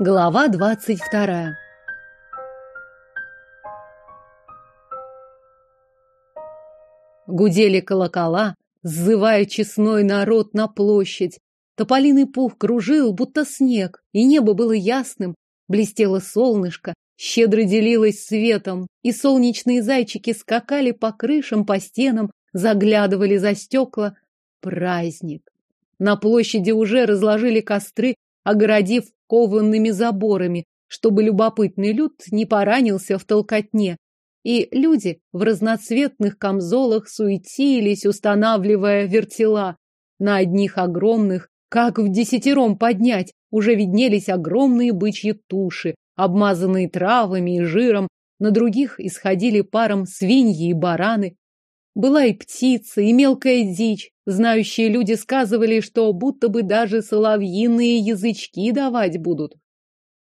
Глава двадцать вторая. Гудели колокола, сзывая честной народ на площадь. Тополиный пух кружил, будто снег, и небо было ясным, блестело солнышко, щедро делилось светом, и солнечные зайчики скакали по крышам, по стенам, заглядывали за стекла. Праздник! На площади уже разложили костры, огородив коваными заборами, чтобы любопытный люд не поранился в толкотне. И люди в разноцветных камзолах суетились, устанавливая вертела. На одних огромных, как в десятером поднять, уже виднелись огромные бычьи туши, обмазанные травами и жиром, на других исходили паром свиньи и бараны. Была и птица, и мелкая дичь. Знающие люди сказывали, что будто бы даже соловьиные язычки давать будут.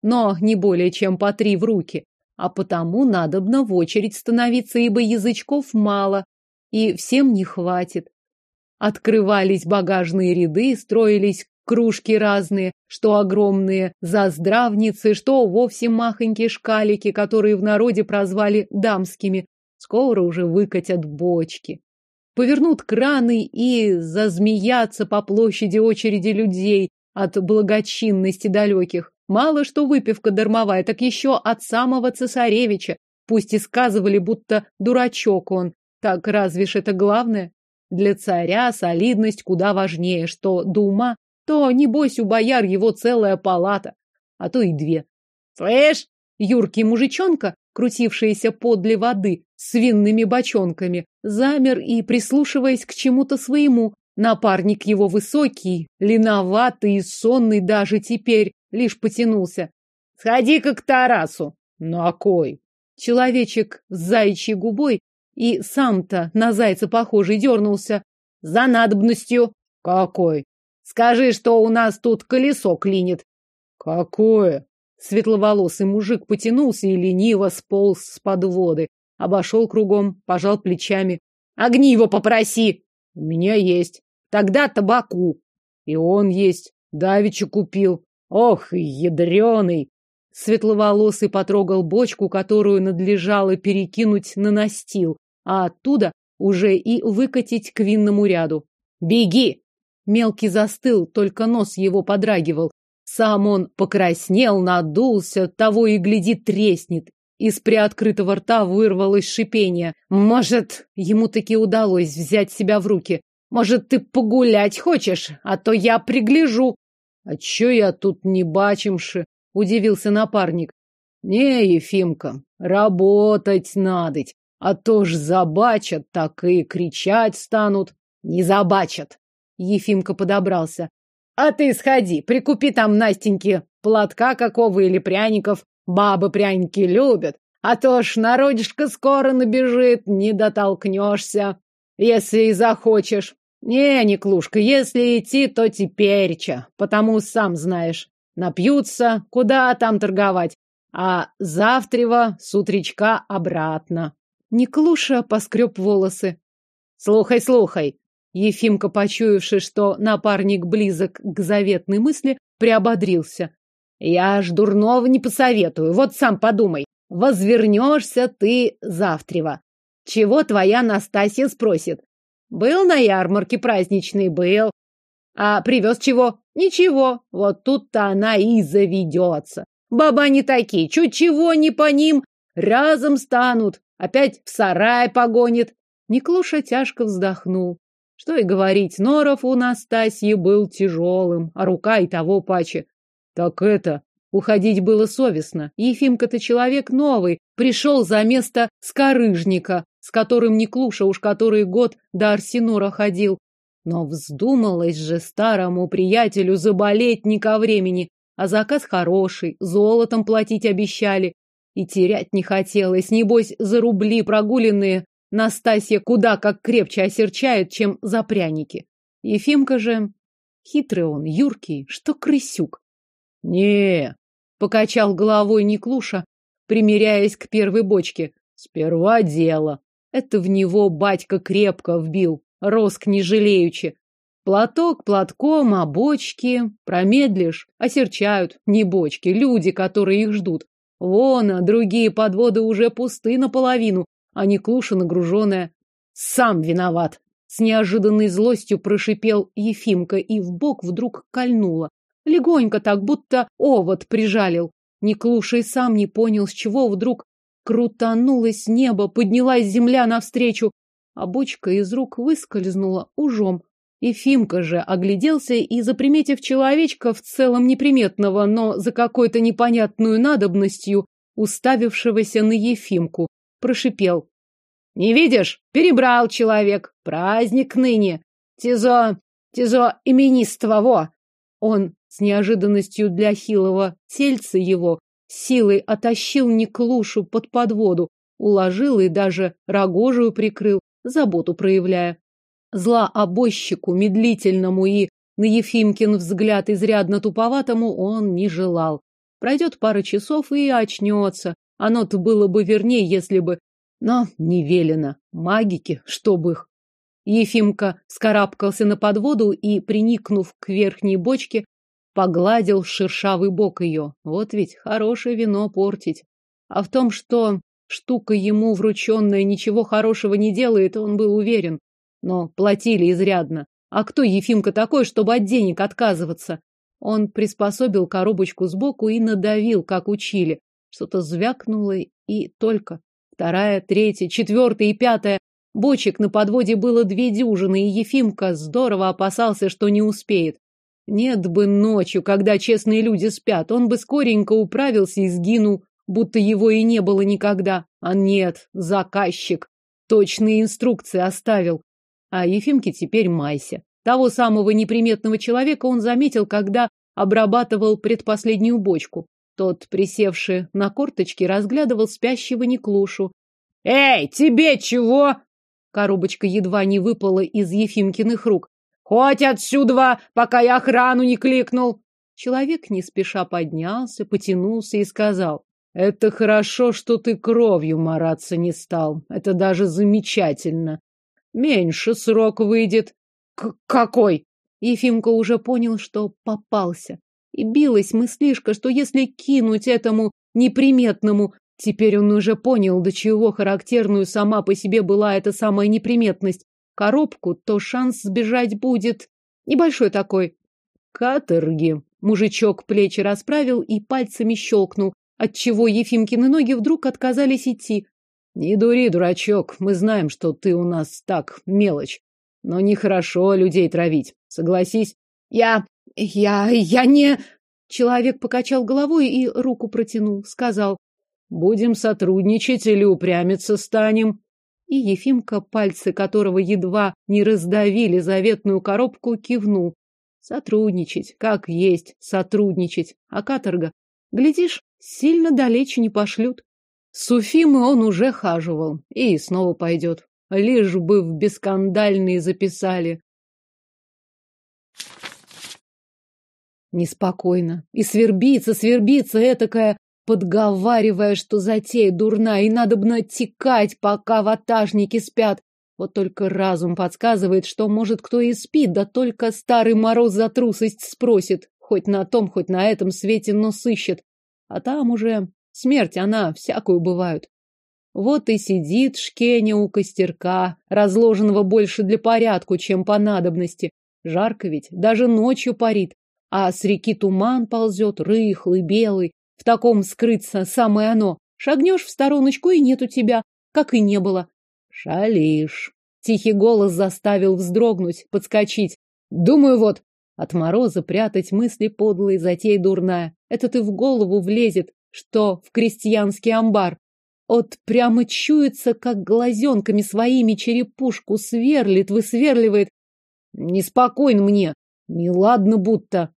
Но не более чем по три в руки. А потому надобно в очередь становиться, ибо язычков мало, и всем не хватит. Открывались багажные ряды, строились кружки разные, что огромные заздравницы, что вовсе махонькие шкалики, которые в народе прозвали дамскими, Скоро уже выкатят бочки. Повернут краны и зазмеятся по площади очереди людей от благочинности далеких. Мало что выпивка дармовая, так еще от самого цесаревича. Пусть и сказывали, будто дурачок он. Так разве ж это главное? Для царя солидность куда важнее, что дума, то, небось, у бояр его целая палата, а то и две. Слышь, юркий мужичонка крутившийся подле воды с винными бочонками, замер и, прислушиваясь к чему-то своему, напарник его высокий, линоватый и сонный даже теперь, лишь потянулся. «Сходи-ка к Тарасу!» «На кой?» Человечек с заячьей губой и сам-то на зайца похожий дернулся. «За надобностью!» «Какой?» «Скажи, что у нас тут колесо клинит!» «Какое?» Светловолосый мужик потянулся и лениво сполз с подводы. Обошел кругом, пожал плечами. Огни его попроси. У меня есть. Тогда табаку. И он есть. Давича купил. Ох, ядреный. Светловолосый потрогал бочку, которую надлежало перекинуть на настил, а оттуда уже и выкатить к винному ряду. «Беги!» Мелкий застыл, только нос его подрагивал. Сам он покраснел, надулся, того и гляди треснет. Из приоткрытого рта вырвалось шипение. Может, ему таки удалось взять себя в руки. Может, ты погулять хочешь, а то я пригляжу. А чё я тут не бачимши? Удивился напарник. Не, Ефимка, работать надоть, а то ж забачат, так и кричать станут. Не забачат. Ефимка подобрался. А ты сходи, прикупи там Настеньке платка какого или пряников. Бабы пряники любят. А то ж народишко скоро набежит, не дотолкнешься, если и захочешь. Не, Никлушка, если идти, то теперьча, потому сам знаешь. Напьются, куда там торговать, а завтрева с утречка обратно. Никлуша поскреб волосы. Слухай, слухай, Ефимка, почуявший, что напарник близок к заветной мысли, приободрился. Я ж дурного не посоветую, вот сам подумай. Возвернешься ты завтрева. Чего твоя Настасья спросит? Был на ярмарке праздничный, был. А привез чего? Ничего. Вот тут-то она и заведется. Баба не такие, чуть чего не по ним, разом станут. Опять в сарай погонит. Неклуша тяжко вздохнул. Что и говорить, норов у Настасьи был тяжелым, а рука и того паче. Так это, уходить было совестно. Ефимка-то человек новый, пришел за место скорыжника, с которым Неклуша уж который год до Арсенора ходил. Но вздумалось же старому приятелю заболеть не ко времени, а заказ хороший, золотом платить обещали. И терять не хотелось, небось, за рубли прогуленные Настасья куда как крепче осерчает, чем за пряники. Ефимка же... Хитрый он, юркий, что крысюк. не покачал головой Неклуша, примиряясь к первой бочке. Сперва дело. Это в него батька крепко вбил, роск не жалеючи. Платок платком, а бочки промедлишь, осерчают, не бочки, люди, которые их ждут. Вон, а другие подводы уже пусты наполовину, а не клуша нагруженная. Сам виноват. С неожиданной злостью прошипел Ефимка и в бок вдруг кольнуло. Легонько так, будто овод прижалил. Неклуша и сам не понял, с чего вдруг крутанулось небо, поднялась земля навстречу, а бочка из рук выскользнула ужом. Ефимка же огляделся и, заприметив человечка в целом неприметного, но за какой-то непонятную надобностью, уставившегося на Ефимку, прошипел. «Не видишь? Перебрал человек. Праздник ныне. Тизо... Тизо именистого, Он с неожиданностью для хилого тельца его силой отащил Неклушу под подводу, уложил и даже рогожию прикрыл, заботу проявляя. Зла обойщику, медлительному и, на Ефимкин взгляд изрядно туповатому, он не желал. Пройдет пара часов и очнется. Оно-то было бы вернее, если бы... Но не велено. Магики, чтоб их. Ефимка скарабкался на подводу и, приникнув к верхней бочке, погладил шершавый бок ее. Вот ведь хорошее вино портить. А в том, что штука ему врученная ничего хорошего не делает, он был уверен. Но платили изрядно. А кто Ефимка такой, чтобы от денег отказываться? Он приспособил коробочку сбоку и надавил, как учили. Что-то звякнуло и только. Вторая, третья, четвертая и пятая. Бочек на подводе было две дюжины, и Ефимка здорово опасался, что не успеет. Нет бы ночью, когда честные люди спят, он бы скоренько управился и сгинул, будто его и не было никогда. А нет, заказчик. Точные инструкции оставил. А Ефимке теперь майся. Того самого неприметного человека он заметил, когда обрабатывал предпоследнюю бочку. Тот, присевший на корточки, разглядывал спящего Неклушу. «Эй, тебе чего?» Коробочка едва не выпала из Ефимкиных рук. «Хоть отсюда, пока я охрану не кликнул!» Человек не спеша поднялся, потянулся и сказал. «Это хорошо, что ты кровью мараться не стал. Это даже замечательно. Меньше срок выйдет. К какой? Ефимка уже понял, что попался. И билась мыслишка, что если кинуть этому неприметному, теперь он уже понял, до чего характерную сама по себе была эта самая неприметность, коробку, то шанс сбежать будет небольшой такой. Каторги. Мужичок плечи расправил и пальцами щелкнул, отчего Ефимкины ноги вдруг отказались идти. Не дури, дурачок, мы знаем, что ты у нас так, мелочь. Но нехорошо людей травить, согласись. Я... я... я не... Человек покачал головой и руку протянул, сказал. Будем сотрудничать или упрямиться станем. И Ефимка, пальцы которого едва не раздавили заветную коробку, кивнул. Сотрудничать, как есть сотрудничать. А каторга, глядишь, сильно далече не пошлют. С Уфимы он уже хаживал и снова пойдет. Лишь бы в бескандальные записали. Неспокойно. И свербится, свербится этакая, подговаривая, что затея дурна, и надо бы натекать, пока ватажники спят. Вот только разум подсказывает, что, может, кто и спит, да только старый мороз за трусость спросит. Хоть на том, хоть на этом свете, но сыщет. А там уже Смерть, она всякую бывают. Вот и сидит Шкеня у костерка, разложенного больше для порядку, чем по надобности. Жарко ведь, даже ночью парит. А с реки туман ползет, рыхлый, белый. В таком скрыться самое оно. Шагнешь в стороночку, и нету тебя, как и не было. Шалишь. Тихий голос заставил вздрогнуть, подскочить. Думаю, вот, от мороза прятать мысли подлые, затей дурная. Это ты в голову влезет, что в крестьянский амбар. От прямо чуется, как глазенками своими черепушку сверлит, высверливает. Неспокойно мне, неладно будто.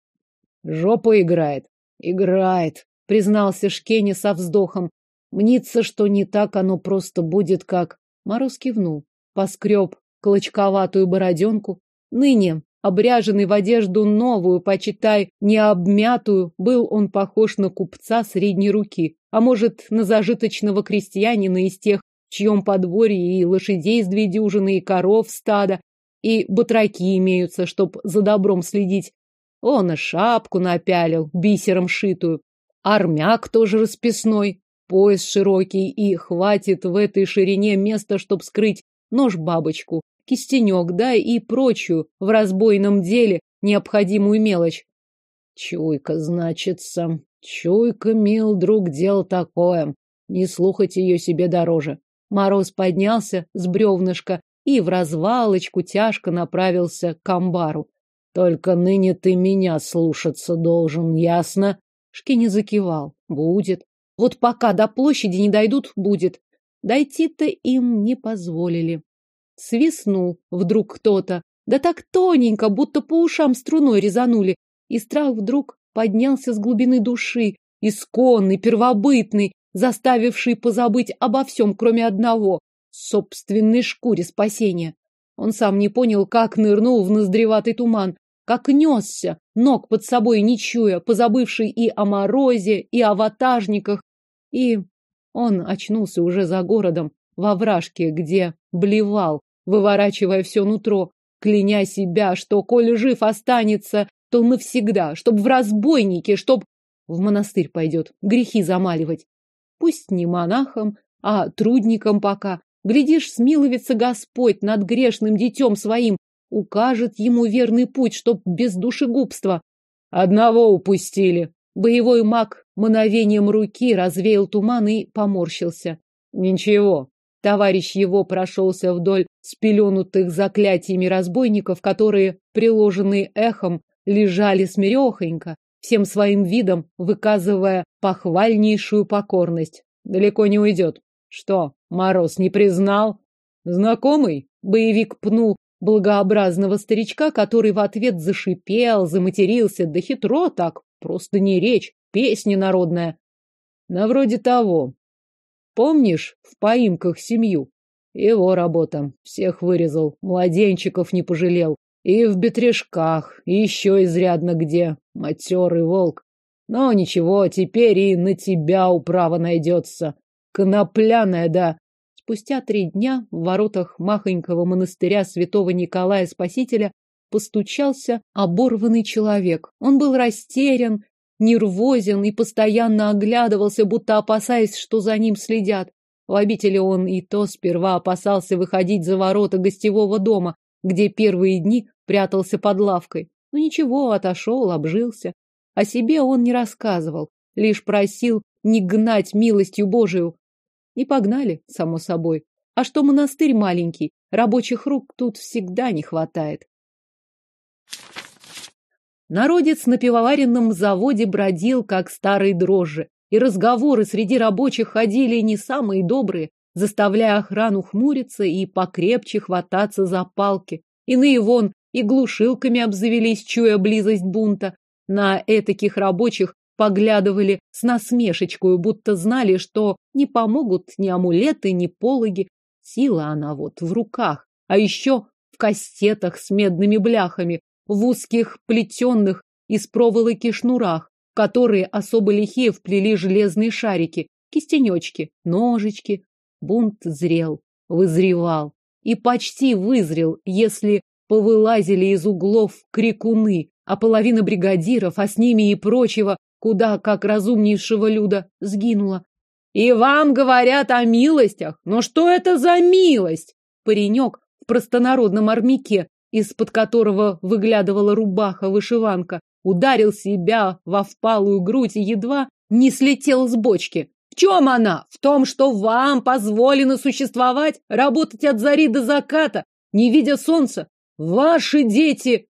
Жопа играет. Играет, признался Шкеня со вздохом. Мнится, что не так оно просто будет, как... Мороз кивнул, поскреб клочковатую бороденку. Ныне Обряженный в одежду новую, почитай, не обмятую, был он похож на купца средней руки, а может, на зажиточного крестьянина из тех, в чьем подворье и лошадей с две дюжины, и коров стада. И батраки имеются, чтоб за добром следить. Он и шапку напялил, бисером шитую. Армяк тоже расписной, пояс широкий, и хватит в этой ширине места, чтоб скрыть нож-бабочку, кистенек, да и прочую в разбойном деле необходимую мелочь. Чуйка, значится. Чуйка, мил друг, дел такое. Не слухать ее себе дороже. Мороз поднялся с бревнышка и в развалочку тяжко направился к амбару. Только ныне ты меня слушаться должен, ясно? Шкини закивал. Будет. Вот пока до площади не дойдут, будет. Дойти-то им не позволили. Свистнул вдруг кто-то. Да так тоненько, будто по ушам струной резанули. И страх вдруг поднялся с глубины души, исконный, первобытный, заставивший позабыть обо всем, кроме одного — собственной шкуре спасения. Он сам не понял, как нырнул в ноздреватый туман, как несся, ног под собой не чуя, позабывший и о морозе, и о ватажниках. И он очнулся уже за городом, во вражке, где блевал, выворачивая все нутро, кляня себя, что, коль жив останется, то навсегда, чтоб в разбойнике, чтоб в монастырь пойдет, грехи замаливать. Пусть не монахом, а трудником пока. Глядишь, смиловится Господь над грешным детем своим, укажет ему верный путь, чтоб без душегубства. Одного упустили. Боевой маг мановением руки развеял туман и поморщился. Ничего. Товарищ его прошелся вдоль спеленутых заклятиями разбойников, которые, приложенные эхом, лежали смирехонько, всем своим видом выказывая похвальнейшую покорность. Далеко не уйдет. Что, Мороз не признал? Знакомый? Боевик пнул благообразного старичка, который в ответ зашипел, заматерился, да хитро так, просто не речь, песня народная. На вроде того. Помнишь, в поимках семью? Его работа. Всех вырезал, младенчиков не пожалел. И в бетрешках, и еще изрядно где. Матерый волк. Но ничего, теперь и на тебя управа найдется. Конопляная, да. Спустя три дня в воротах махонького монастыря святого Николая Спасителя постучался оборванный человек. Он был растерян, нервозен и постоянно оглядывался, будто опасаясь, что за ним следят. В обители он и то сперва опасался выходить за ворота гостевого дома, где первые дни прятался под лавкой. Но ничего, отошел, обжился. О себе он не рассказывал, лишь просил не гнать милостью Божию, и погнали, само собой. А что монастырь маленький, рабочих рук тут всегда не хватает. Народец на пивоваренном заводе бродил, как старые дрожжи, и разговоры среди рабочих ходили не самые добрые, заставляя охрану хмуриться и покрепче хвататься за палки. Иные вон и глушилками обзавелись, чуя близость бунта. На этаких рабочих поглядывали с насмешечкой, будто знали, что не помогут ни амулеты, ни пологи. Сила она вот в руках, а еще в кастетах с медными бляхами, в узких плетенных из проволоки шнурах, в которые особо лихие вплели железные шарики, кистенечки, ножички. Бунт зрел, вызревал и почти вызрел, если повылазили из углов крикуны, а половина бригадиров, а с ними и прочего, куда, как разумнейшего люда, сгинула. И вам говорят о милостях? Но что это за милость? Паренек в простонародном армяке, из-под которого выглядывала рубаха-вышиванка, ударил себя во впалую грудь и едва не слетел с бочки. В чем она? В том, что вам позволено существовать, работать от зари до заката, не видя солнца? Ваши дети...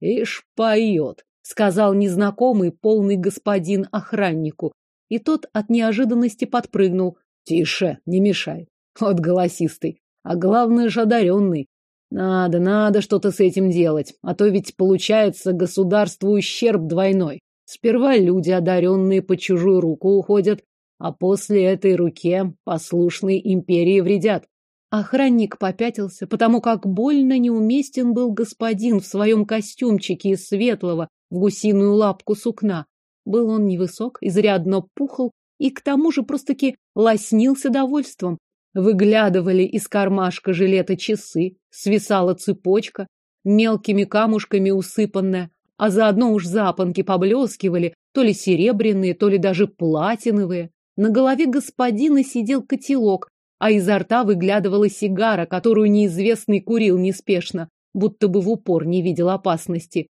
Ишь поет сказал незнакомый полный господин охраннику. И тот от неожиданности подпрыгнул. Тише, не мешай. Вот голосистый. А главное же одаренный. Надо, надо что-то с этим делать. А то ведь получается государству ущерб двойной. Сперва люди, одаренные по чужую руку, уходят, а после этой руке послушной империи вредят. Охранник попятился, потому как больно неуместен был господин в своем костюмчике из светлого, в гусиную лапку сукна. Был он невысок, изрядно пухл и к тому же просто-таки лоснился довольством. Выглядывали из кармашка жилета часы, свисала цепочка, мелкими камушками усыпанная, а заодно уж запонки поблескивали, то ли серебряные, то ли даже платиновые. На голове господина сидел котелок, а изо рта выглядывала сигара, которую неизвестный курил неспешно, будто бы в упор не видел опасности.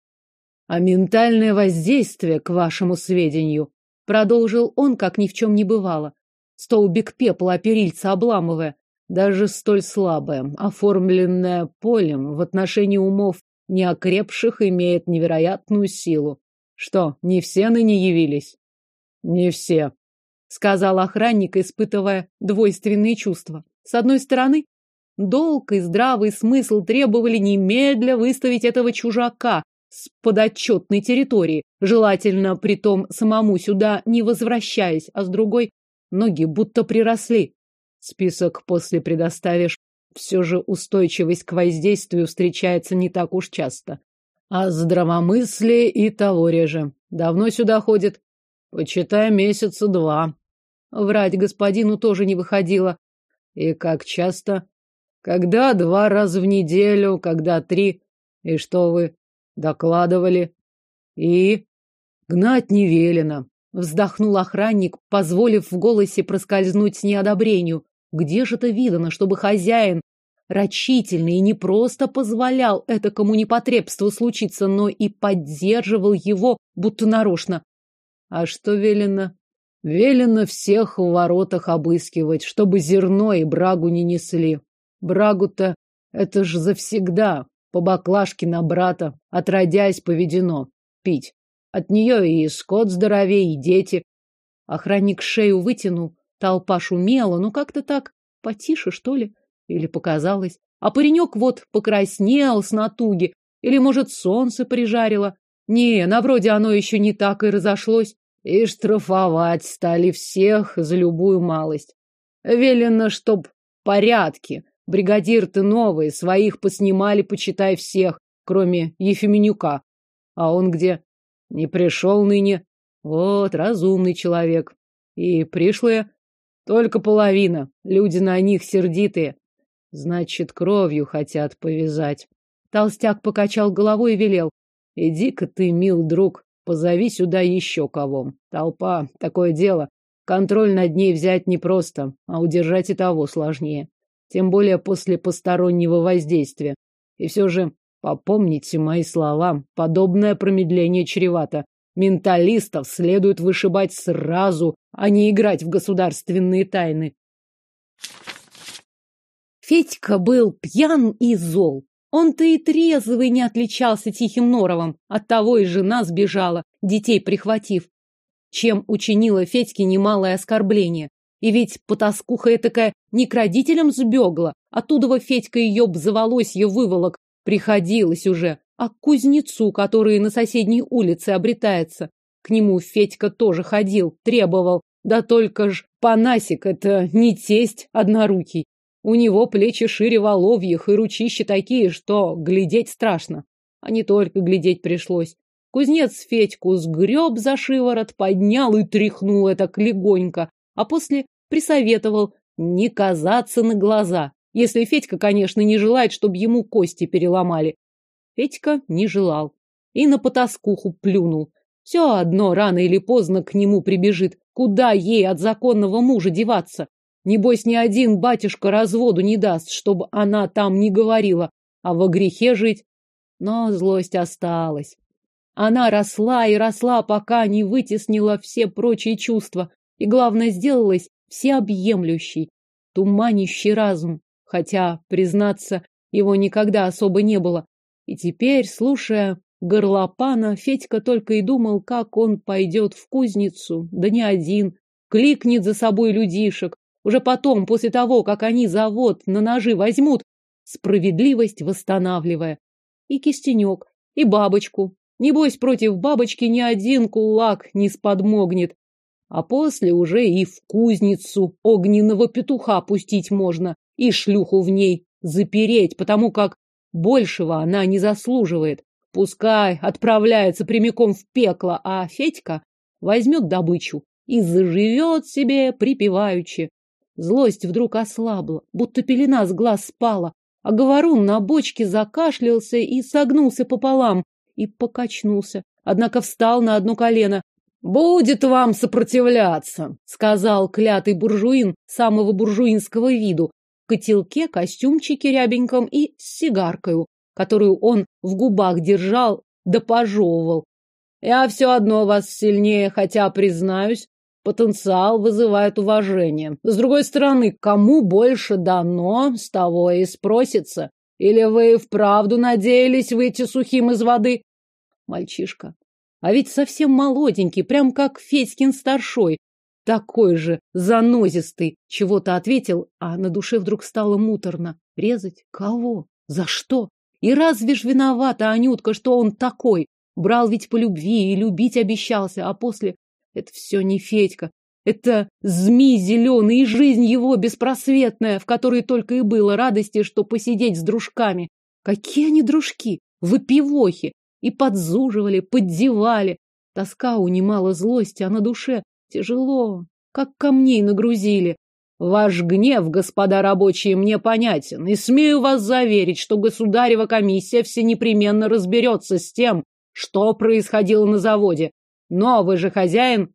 А ментальное воздействие, к вашему сведению, продолжил он, как ни в чем не бывало. Столбик пепла перильца обламывая, даже столь слабое, оформленное полем в отношении умов неокрепших, имеет невероятную силу. Что, не все ныне явились? Не все, сказал охранник, испытывая двойственные чувства. С одной стороны, долг и здравый смысл требовали немедля выставить этого чужака с подотчетной территории, желательно при том самому сюда не возвращаясь, а с другой ноги будто приросли. Список после предоставишь. Все же устойчивость к воздействию встречается не так уж часто. А здравомыслие и того реже. Давно сюда ходит? Почитай, месяца два. Врать господину тоже не выходило. И как часто? Когда два раза в неделю, когда три. И что вы докладывали? И гнать не велено. Вздохнул охранник, позволив в голосе проскользнуть неодобрению. Где же это видано, чтобы хозяин рачительный и не просто позволял этакому непотребству случиться, но и поддерживал его, будто нарочно. А что велено? Велено всех в воротах обыскивать, чтобы зерно и брагу не несли. Брагу-то это ж завсегда, по баклажке на брата, отродясь поведено, пить. От нее и скот здоровее, и дети. Охранник шею вытянул, толпа шумела, ну как-то так, потише, что ли, или показалось. А паренек вот покраснел с натуги, или, может, солнце прижарило. Не, на вроде оно еще не так и разошлось. И штрафовать стали всех за любую малость. Велено, чтоб порядки. Бригадир ты новый, своих поснимали, почитай всех, кроме Ефименюка. А он где? Не пришел ныне. Вот, разумный человек. И пришлые? Только половина. Люди на них сердитые. Значит, кровью хотят повязать. Толстяк покачал головой и велел. Иди-ка ты, мил друг, позови сюда еще кого. Толпа, такое дело. Контроль над ней взять непросто, а удержать и того сложнее. Тем более после постороннего воздействия. И все же Попомните мои слова. Подобное промедление чревато. Менталистов следует вышибать сразу, а не играть в государственные тайны. Федька был пьян и зол. Он-то и трезвый не отличался тихим норовом. Оттого и жена сбежала, детей прихватив. Чем учинила Федьке немалое оскорбление. И ведь потаскуха этакая не к родителям сбегла. Оттуда Федька ее бзавалось ее выволок, Приходилось уже, а к кузнецу, который на соседней улице обретается. К нему Федька тоже ходил, требовал. Да только ж Панасик — это не тесть однорукий. У него плечи шире воловьих и ручища такие, что глядеть страшно. А не только глядеть пришлось. Кузнец Федьку сгреб за шиворот, поднял и тряхнул это легонько, а после присоветовал не казаться на глаза. Если Федька, конечно, не желает, чтобы ему кости переломали. Федька не желал. И на потаскуху плюнул. Все одно, рано или поздно к нему прибежит. Куда ей от законного мужа деваться? Небось, ни один батюшка разводу не даст, чтобы она там не говорила, а во грехе жить. Но злость осталась. Она росла и росла, пока не вытеснила все прочие чувства, и, главное, сделалась всеобъемлющей, туманящий разум хотя, признаться, его никогда особо не было. И теперь, слушая горлопана, Федька только и думал, как он пойдет в кузницу, да не один, кликнет за собой людишек. Уже потом, после того, как они завод на ножи возьмут, справедливость восстанавливая. И кистенек, и бабочку. Небось, против бабочки ни один кулак не сподмогнет. А после уже и в кузницу огненного петуха пустить можно и шлюху в ней запереть, потому как большего она не заслуживает. Пускай отправляется прямиком в пекло, а Федька возьмет добычу и заживет себе припеваючи. Злость вдруг ослабла, будто пелена с глаз спала, а говорун на бочке закашлялся и согнулся пополам, и покачнулся, однако встал на одно колено. «Будет вам сопротивляться», — сказал клятый буржуин самого буржуинского виду, в котелке, костюмчике рябеньком и с сигаркою, которую он в губах держал да пожевывал. «Я все одно вас сильнее, хотя, признаюсь, потенциал вызывает уважение. С другой стороны, кому больше дано, с того и спросится. Или вы вправду надеялись выйти сухим из воды?» Мальчишка. А ведь совсем молоденький, прям как Федькин старшой. Такой же занозистый. Чего-то ответил, а на душе вдруг стало муторно. Резать? Кого? За что? И разве ж виновата Анютка, что он такой? Брал ведь по любви и любить обещался, а после... Это все не Федька. Это змей зеленый и жизнь его беспросветная, в которой только и было радости, что посидеть с дружками. Какие они дружки? Выпивохи и подзуживали, поддевали. Тоска унимала злость, а на душе тяжело, как камней нагрузили. Ваш гнев, господа рабочие, мне понятен, и смею вас заверить, что государева комиссия все непременно разберется с тем, что происходило на заводе. Новый же хозяин...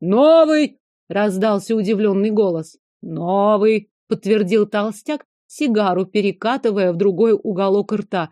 Новый! Раздался удивленный голос. Новый! Подтвердил толстяк, сигару перекатывая в другой уголок рта.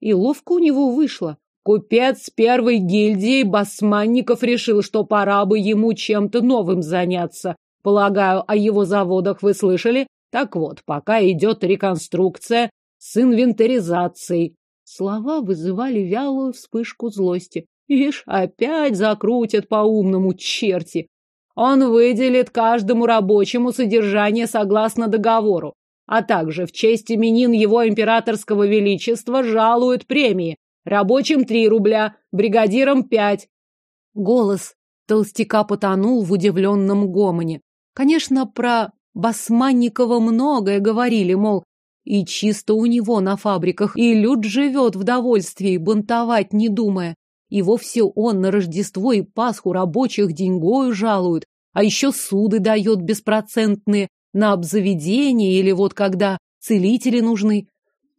И ловко у него вышло. Купец первой гильдии басманников решил, что пора бы ему чем-то новым заняться. Полагаю, о его заводах вы слышали? Так вот, пока идет реконструкция с инвентаризацией. Слова вызывали вялую вспышку злости. Ишь, опять закрутят по-умному черти. Он выделит каждому рабочему содержание согласно договору, а также в честь именин его императорского величества жалуют премии. Рабочим три рубля, бригадирам пять. Голос толстяка потонул в удивленном гомоне. Конечно, про Басманникова многое говорили, мол, и чисто у него на фабриках, и люд живет в довольстве, бунтовать не думая. И вовсе он на Рождество и Пасху рабочих деньгою жалует, а еще суды дает беспроцентные на обзаведение или вот когда целители нужны.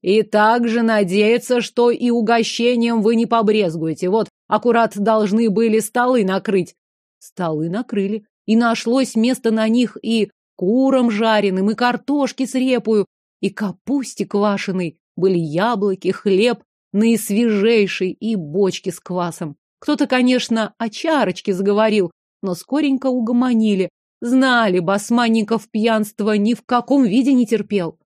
И также надеется, что и угощением вы не побрезгуете. Вот, аккурат должны были столы накрыть. Столы накрыли, и нашлось место на них и курам жареным, и картошки с репою, и капусте квашеной. Были яблоки, хлеб, наисвежейший и бочки с квасом. Кто-то, конечно, о чарочке заговорил, но скоренько угомонили. Знали, басманников пьянства ни в каком виде не терпел.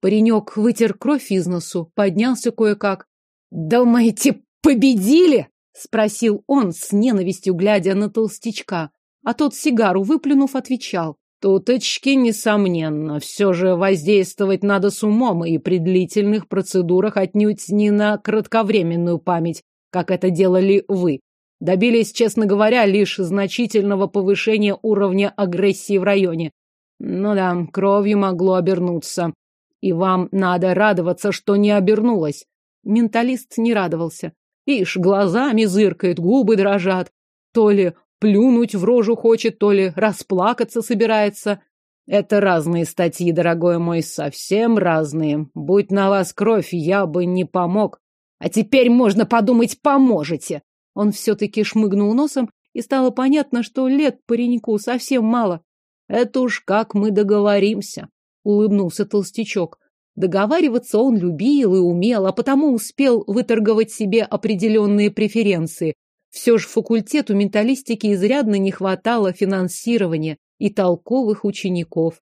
Паренек вытер кровь из носу, поднялся кое-как. «Думаете, победили?» — спросил он с ненавистью, глядя на толстячка. А тот сигару выплюнув, отвечал. «Туточки, несомненно, все же воздействовать надо с умом и при длительных процедурах отнюдь не на кратковременную память, как это делали вы. Добились, честно говоря, лишь значительного повышения уровня агрессии в районе. Ну да, кровью могло обернуться. И вам надо радоваться, что не обернулось. Менталист не радовался. Ишь, глазами зыркает, губы дрожат. То ли плюнуть в рожу хочет, то ли расплакаться собирается. Это разные статьи, дорогой мой, совсем разные. Будь на вас кровь, я бы не помог. А теперь можно подумать, поможете. Он все-таки шмыгнул носом, и стало понятно, что лет пареньку совсем мало. Это уж как мы договоримся улыбнулся толстячок. Договариваться он любил и умел, а потому успел выторговать себе определенные преференции. Все же факультету менталистики изрядно не хватало финансирования и толковых учеников.